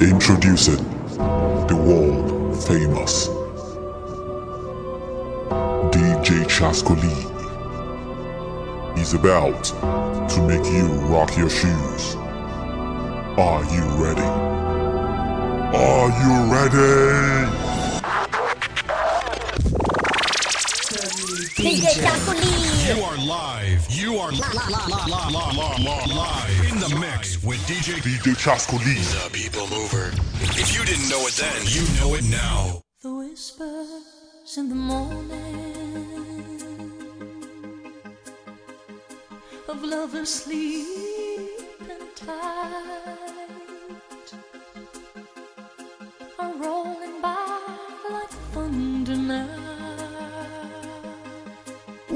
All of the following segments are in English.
Introducing the world famous DJ Chascoli is about to make you rock your shoes. Are you ready? Are you ready? DJ, DJ You are live. You are la, la, la, la, la, live in the mix with DJ DJ Chascoline. The people mover. If you didn't know it then, you know it now. The whispers in the morning of lovers sleep and tight are all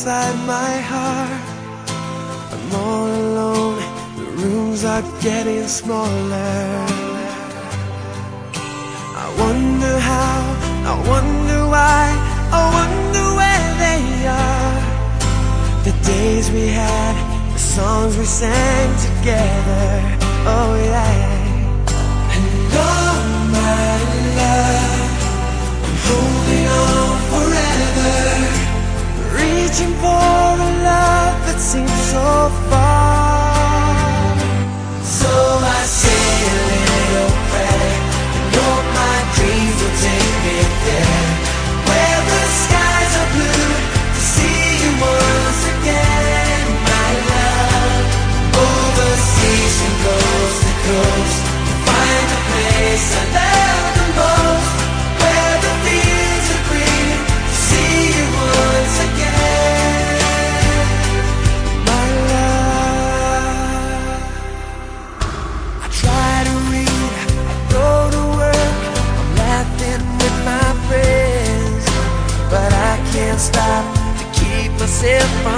inside my heart. I'm all alone, the rooms are getting smaller. I wonder how, I wonder why, I wonder where they are. The days we had, the songs we sang together. Oh yeah. And all my love, I'm holding on forever, reaching for a love that seems so far. So I say a little prayer and hope my dreams will take me there, where the skies are blue to see you once again, my love. Overseas from coast to coast, to find the place I love myself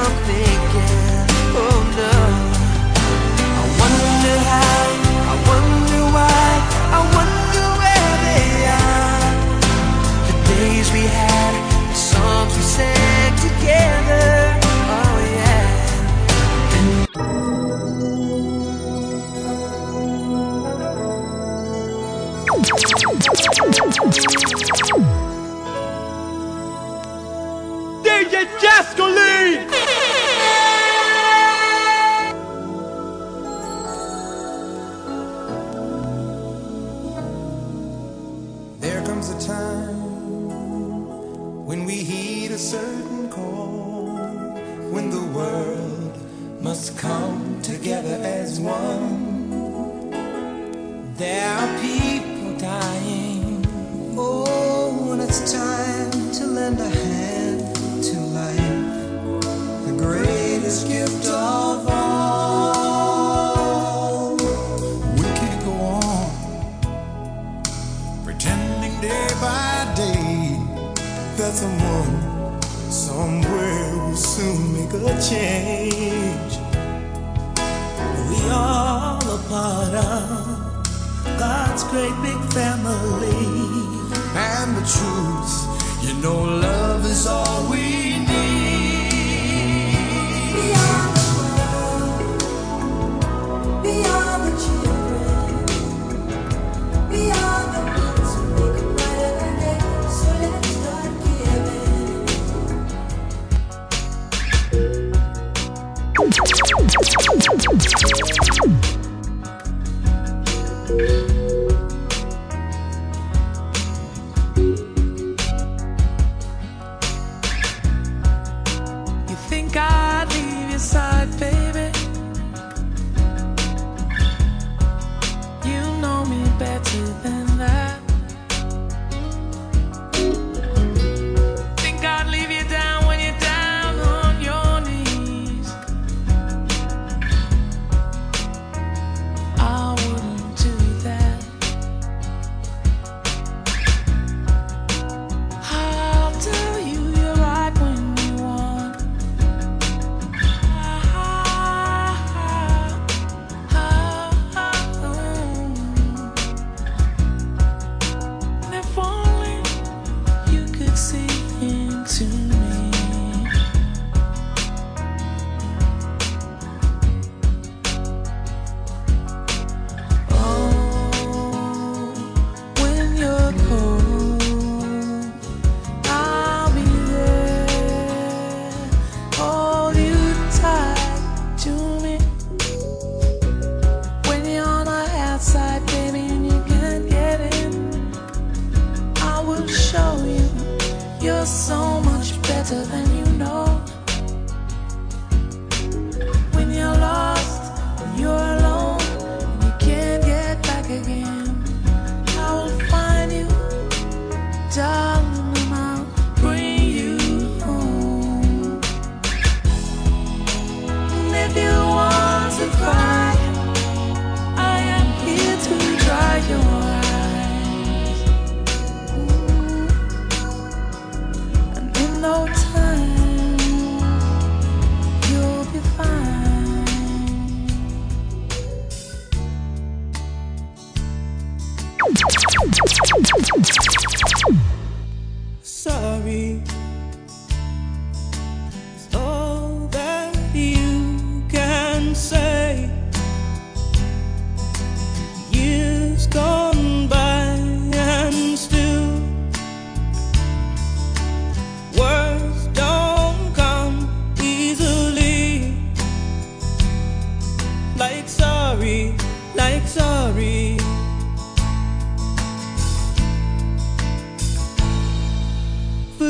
DJ Jascolini!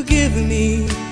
Forgive me.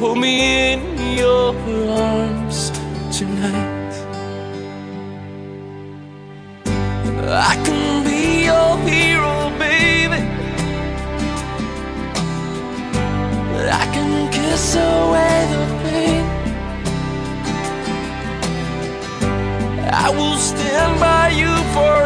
Hold me in your arms tonight. I can be your hero, baby. I can kiss away the pain. I will stand by you forever.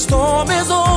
storm is over.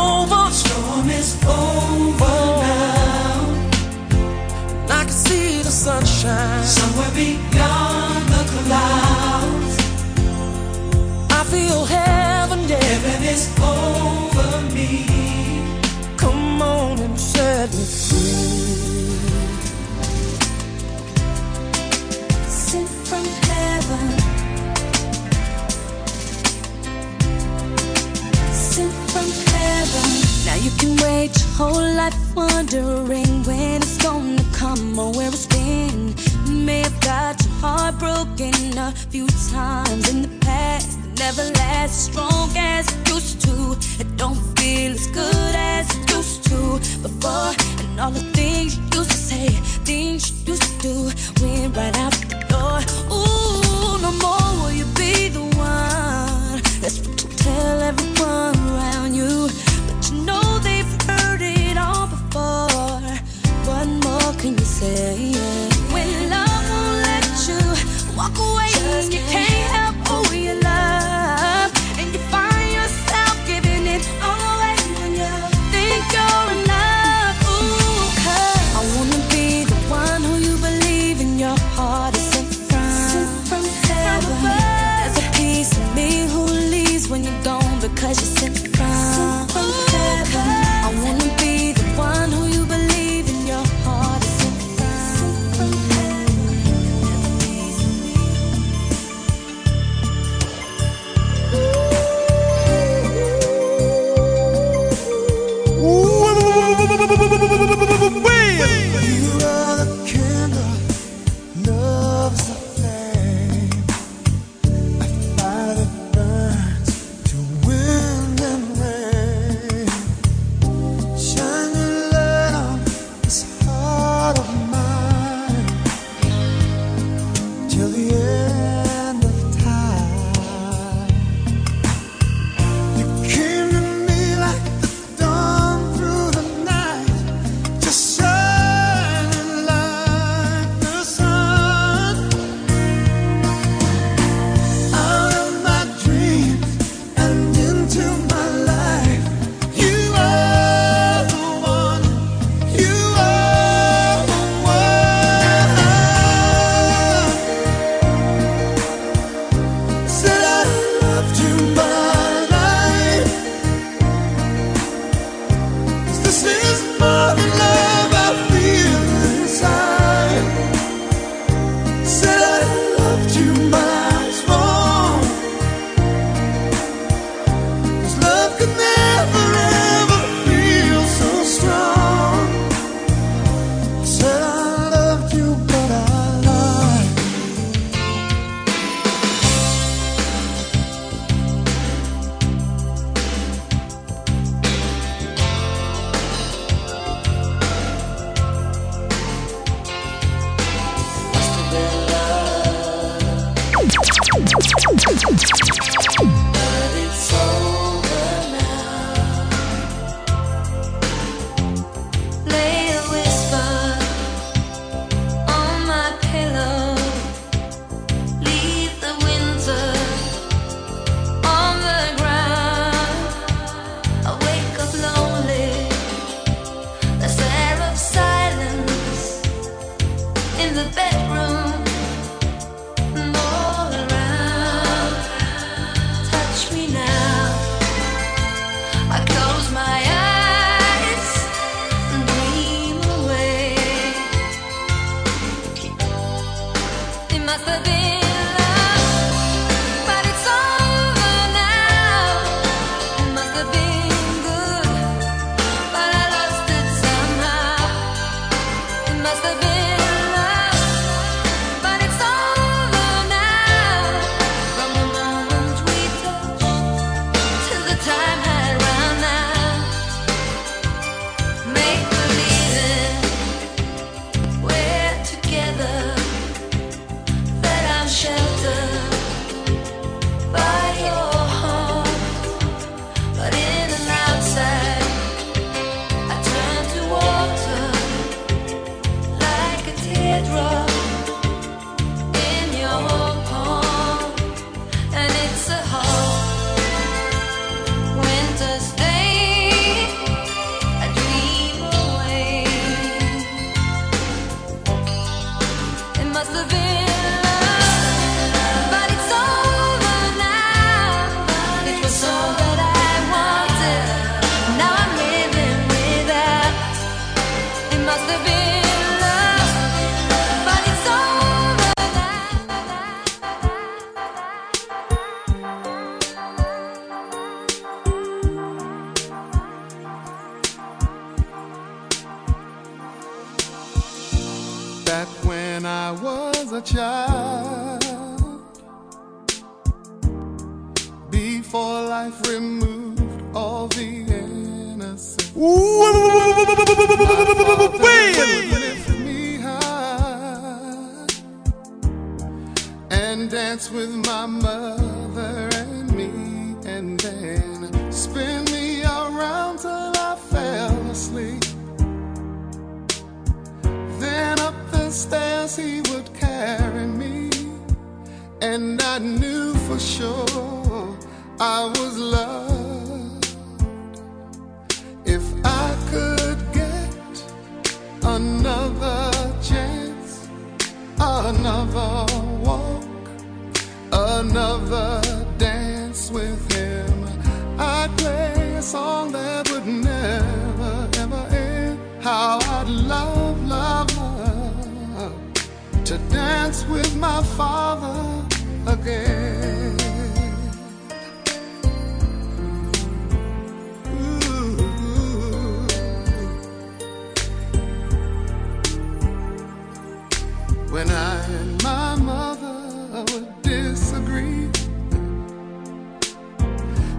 When I and my mother would disagree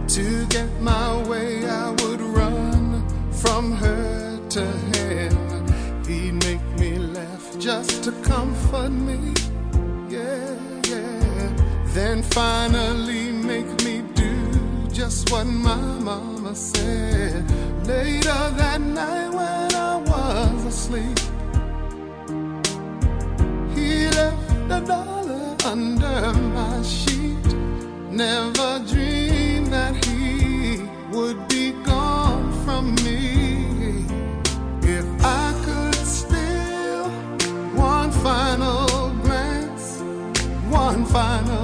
to get my way, I would run from her to him. He'd make me laugh just to comfort me. Yeah, yeah. Then finally make me do just what my mama said. Later that night when I was asleep, dollar under my sheet. Never dreamed that he would be gone from me. If I could steal one final glance, one final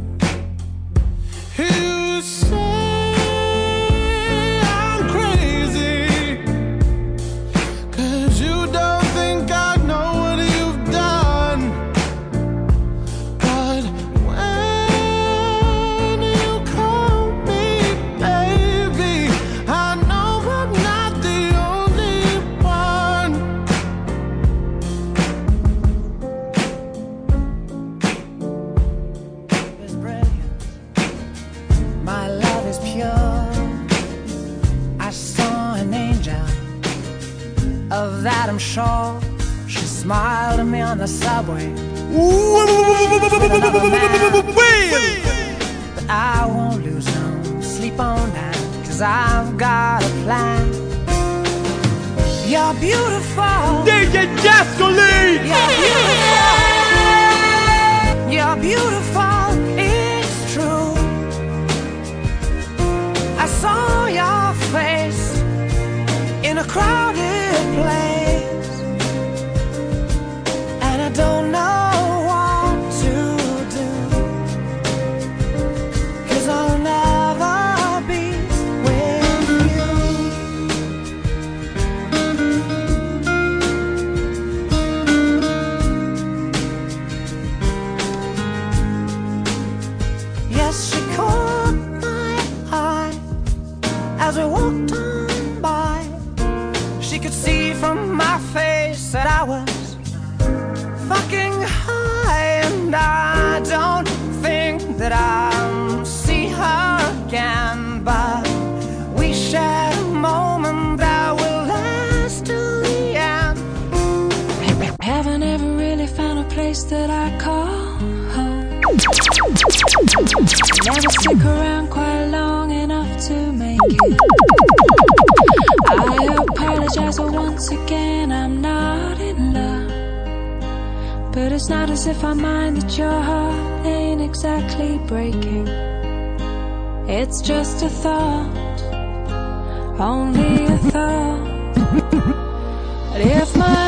You smiled at me on the subway. But I won't lose no sleep on that, cause I've got a plan. You're beautiful. DJ Jascoline! You're beautiful. You're beautiful. It's true. I saw your face in a crowded place, place that I call home. Never stick around quite long enough to make it. I apologize, but once again, I'm not in love. But it's not as if I mind that your heart ain't exactly breaking. It's just a thought, only a thought. But if my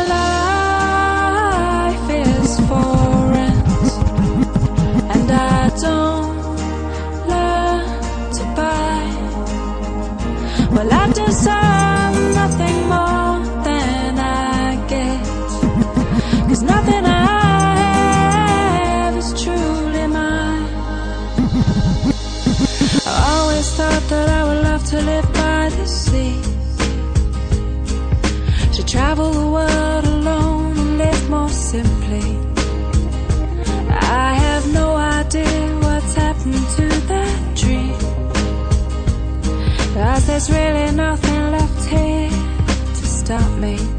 travel the world alone and live more simply. I have no idea what's happened to that dream. Cause there's really nothing left here to stop me.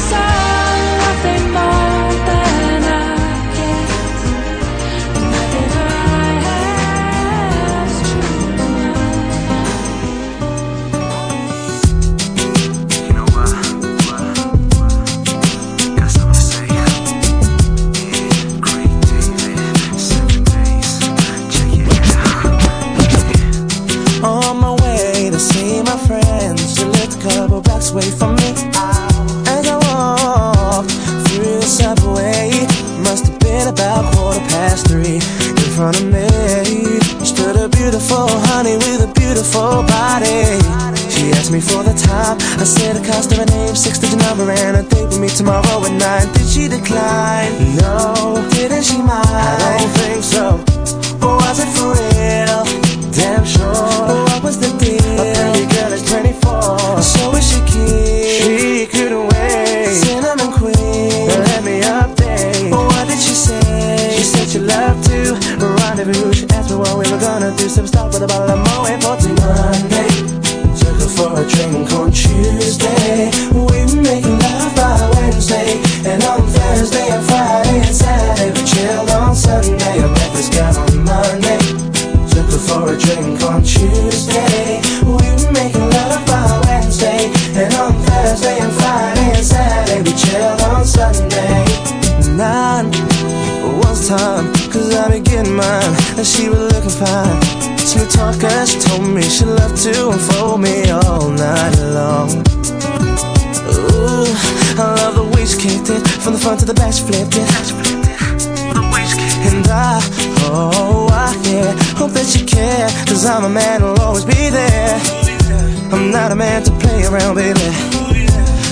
side.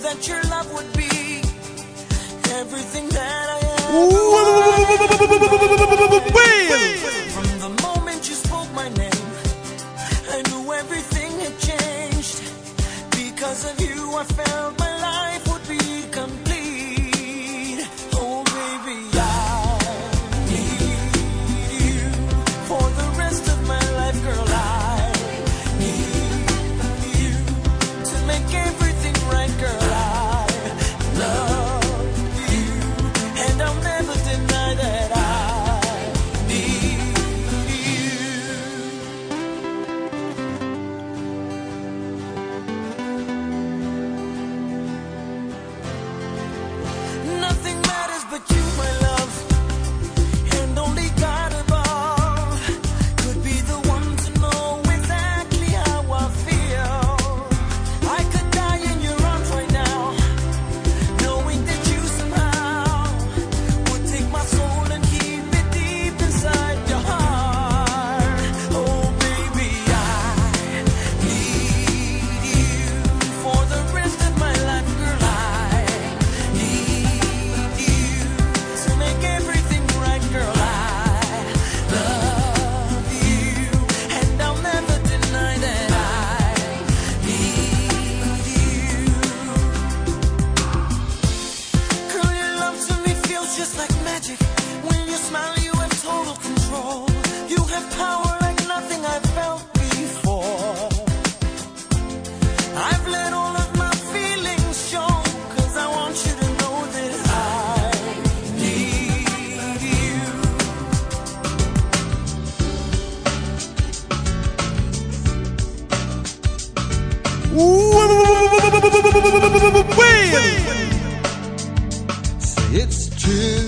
that your love would be everything that I am. From the moment you spoke my name, I knew everything had changed. Because of you, I felt it's true,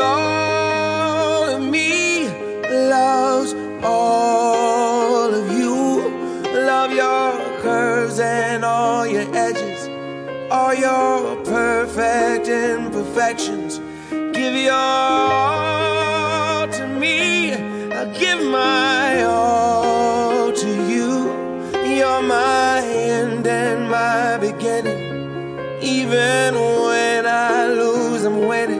all of me loves all of you. Love your curves and all your edges, all your perfect imperfections. Give your all to me. I'll give my all to you. You're my end and my beginning. Even when I lose, I'm winning.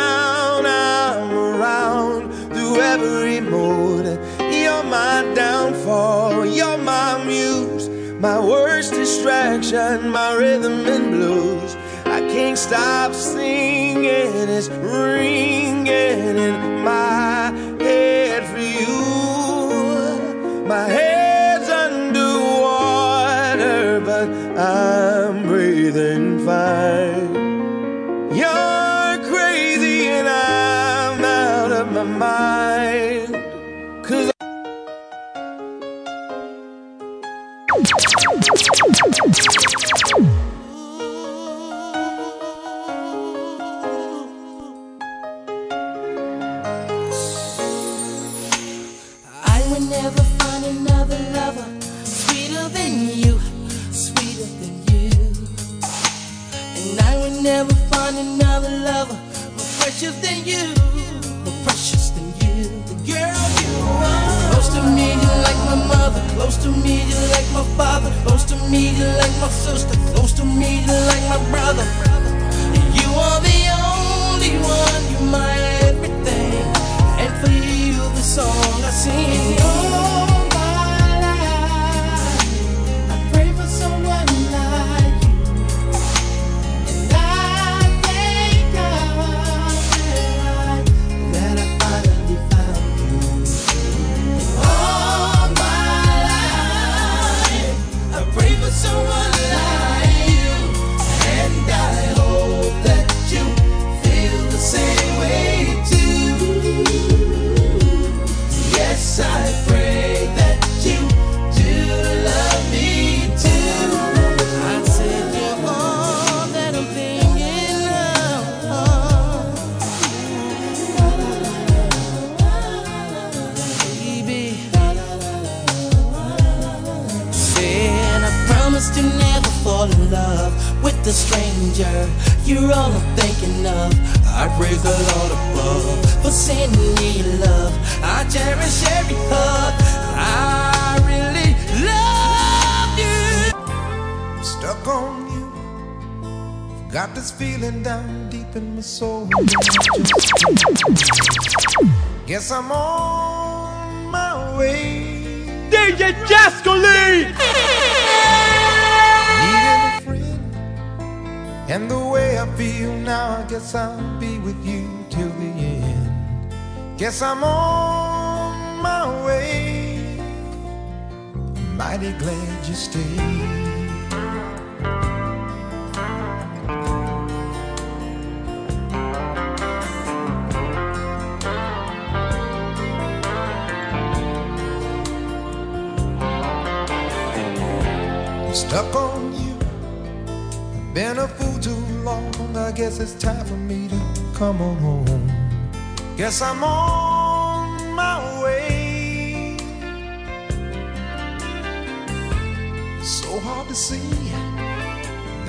Every mood. You're my downfall. You're my muse. My worst distraction, my rhythm and blues. I can't stop singing. It's ringing in I'm on my way. Mighty glad you stayed. stuck on you. Been a fool too long. I guess it's time for me to come on home. Guess I'm on.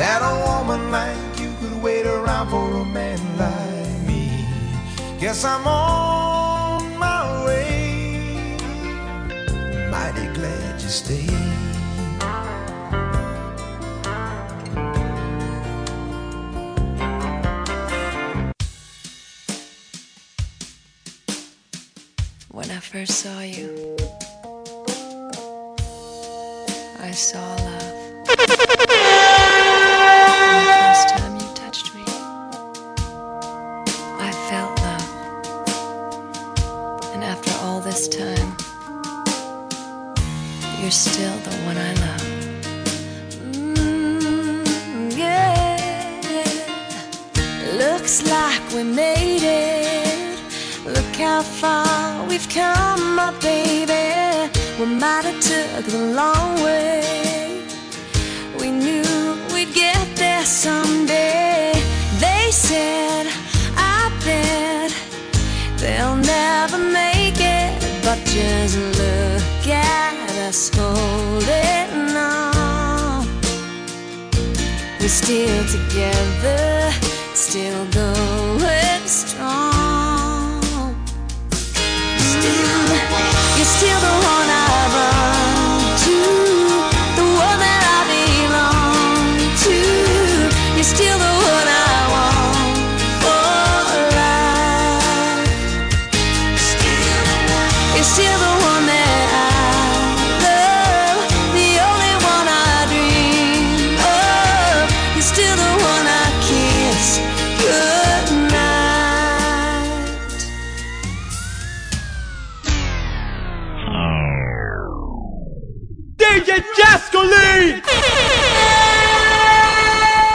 that a woman like you could wait around for a man like me. Guess I'm on my way. Mighty glad you stayed. When I first saw you, I saw love.